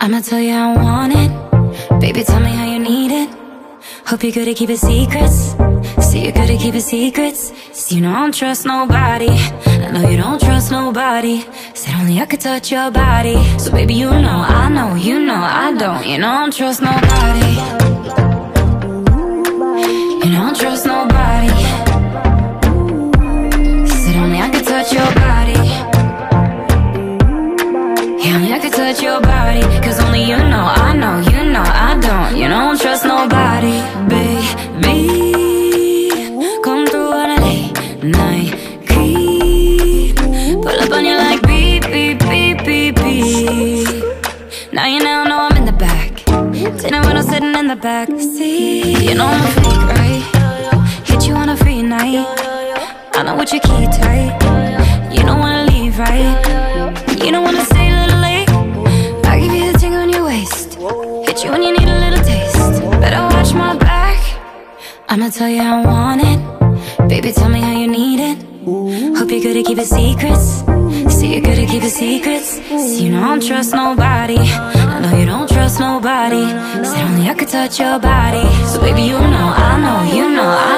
I'ma tell you I want it. Baby, tell me how you need it. Hope you're good at keeping secrets. See, you're good at keeping secrets. See, you know I don't trust nobody. I know you don't trust nobody. Said only I could touch your body. So, baby, you know, I know, you know, I don't. You know I don't trust nobody. Pull up on you like beep, beep, beep, beep, beep. Now you now know I'm in the back. Dinner when I'm sitting in the back. See, you know I'm a freak, right? Hit you on a free night. I know what you keep tight. You don't wanna leave, right? You don't wanna stay a little late. I give you the ting on your waist. Hit you when you need a little taste. Better watch my back. I'ma tell you I want it. Keeping secrets. See, you're good at keeping secrets. See, you know I don't trust nobody. I know you don't trust nobody. Said only I could touch your body. So, baby, you know, I know, you know, I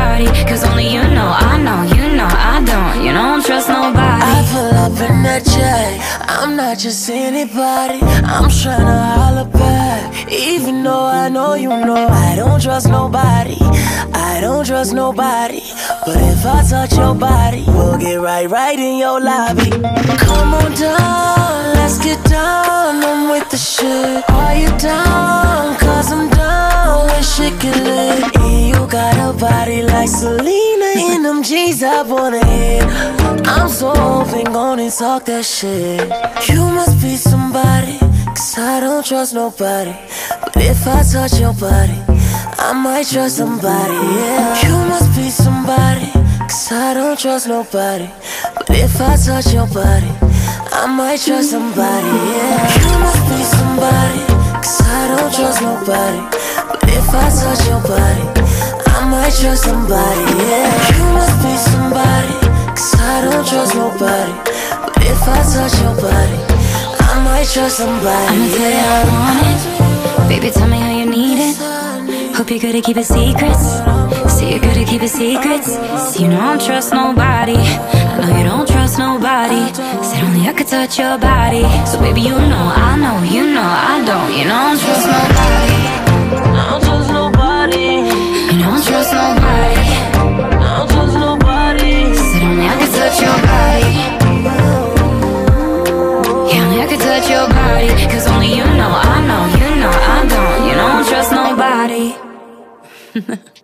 body. Cause only you know, I know, you know, I don't. You know I don't trust nobody. I pull up in that jet. I'm not just anybody. I'm tryna holler back. Even though I know you know I don't trust nobody. I don't trust nobody. But if I touch your body, we'll get right, right in your lobby. Come on down, like Selena in them jeans I wanna hit. I'm so open, gonna talk that shit. You must be somebody, cause I don't trust nobody. But if I touch your body, I might trust somebody, yeah. You must be somebody, cause I don't trust nobody. But if I touch your body, I might trust somebody, yeah. You must be somebody, cause I don't trust nobody. But if I touch your body, I might trust somebody, yeah. You must be somebody, cause I don't trust nobody. But if I touch your body, I might trust somebody, I'ma tell you how I want it. Baby, tell me how you need it. Hope you're good at keeping secrets. See, you're good at keeping secrets. See, you know I don't trust nobody. I know you don't trust nobody. Said only I could touch your body. So, baby, you know, I know, you touch your body. Cause only you know, I know, you know, I don't. You don't trust nobody.